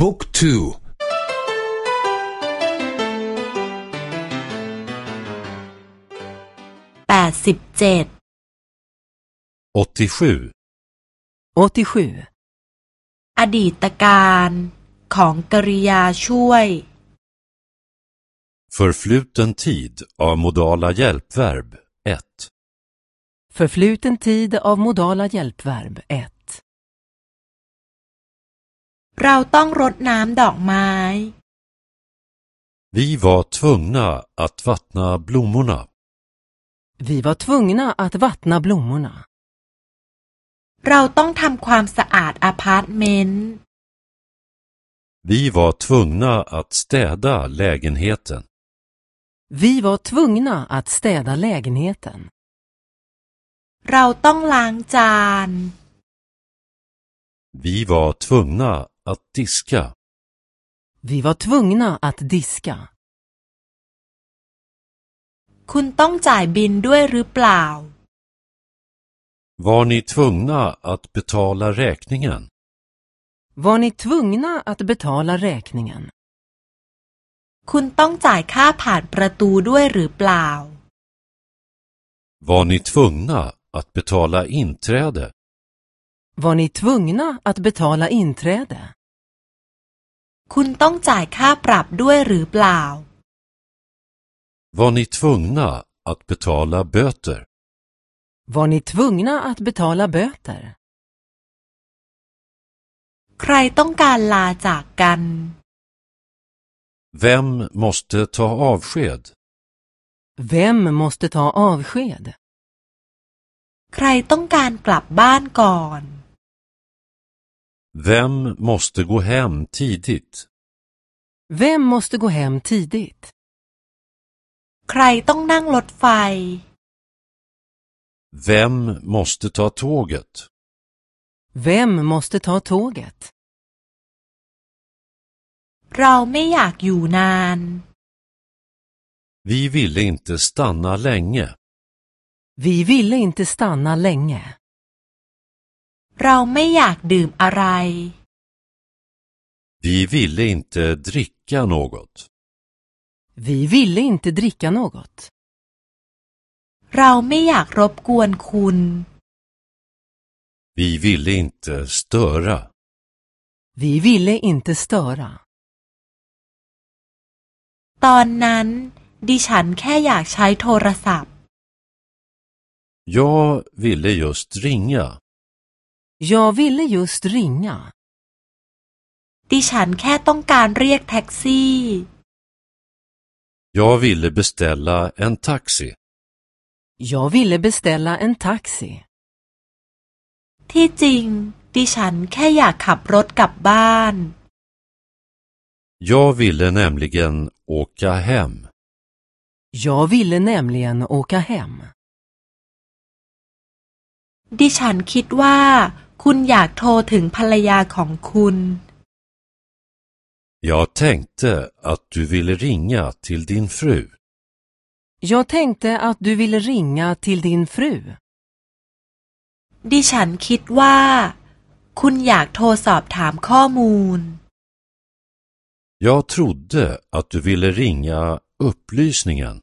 บุ๊กทู แปดสิบเจ็ด 87. 87. อดีตการของกริยาช่วย Förfluten tid av modala hjälpverb 1. Förfluten tid av modala hjälpverb 1. เราต้องรดน้ำดอกไม้ Vi var tvungna att vattna blommorna. Vi var tvungna att vattna blommorna. เราต้องทำความสะอาดอพาร์ตเมนต์ Vi var tvungna att städa lägenheten. Vi var tvungna att städa lägenheten. เราต้องล้างจาน Vi var tvungna att diska. Vi var tvungna att diska. คุณต้องจ่ายบินด้วยหรือเปล่า Var ni tvungna att betala räkningen? Var ni tvungna att betala räkningen? คุณต้องจ่ายค่าผ่านประตูด้วยหรือเปล่า Var ni tvungna att betala inträde? Var ni tvungna att betala inträde? คุณต้องจ่ายค่าปรับด้วยหรือเปล่า Var ni tvungna att betala böter? Var ni tvungna att betala böter? ใครต้องการลาจากกัน Vem måste ta avsked? Vem måste ta avsked? ใครต้องการกลับบ้านก่อน Vem måste gå hem tidigt? Vem måste gå hem tidigt? ใครต้องนั่งรถไฟ Vem måste ta tåget? Vem måste ta tåget? เราไม่อยากอยู่นาน Vi ville inte stanna länge. Vi ville inte stanna länge. เราไม่อยากดื่มอะไร Vi ville inte dricka något. Vi ville inte dricka något. เราไม่อยากรบกวนคุณ Vi ville inte störa. Vi ville inte störa. ตอนนั้น ดิฉันแค่อยากใช้โทรศัพท์ Jag ville just ringa. Jag ville just ringa. ดิฉันแค่ต้องการเรียกแท็กซี่ Jag ville beställa en taxi. Jag ville beställa en taxi. ที่จริง ดิฉันแค่อยากขับรถกลับบ้าน Jag ville nämligen åka hem. Jag ville nämligen åka hem. ดิฉันคิดว่า คุณอยากโทรถึงภรรยาของคุณ Jag tänkte att du ville ringa till din fru. Jag tänkte att du ville ringa till din fru. ดิฉันคิดว่า คุณอยากโทรสอบถามข้อมูล Jag trodde att du ville ringa upplysningen.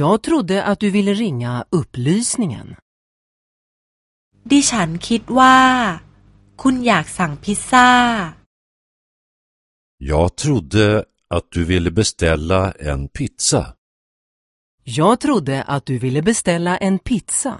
Jag trodde att du ville ringa upplysningen. ดิฉันคิดว่า คุณอยากสั่งพิซซ่า Jag trodde att du ville beställa en pizza. Jag trodde att du ville beställa en pizza.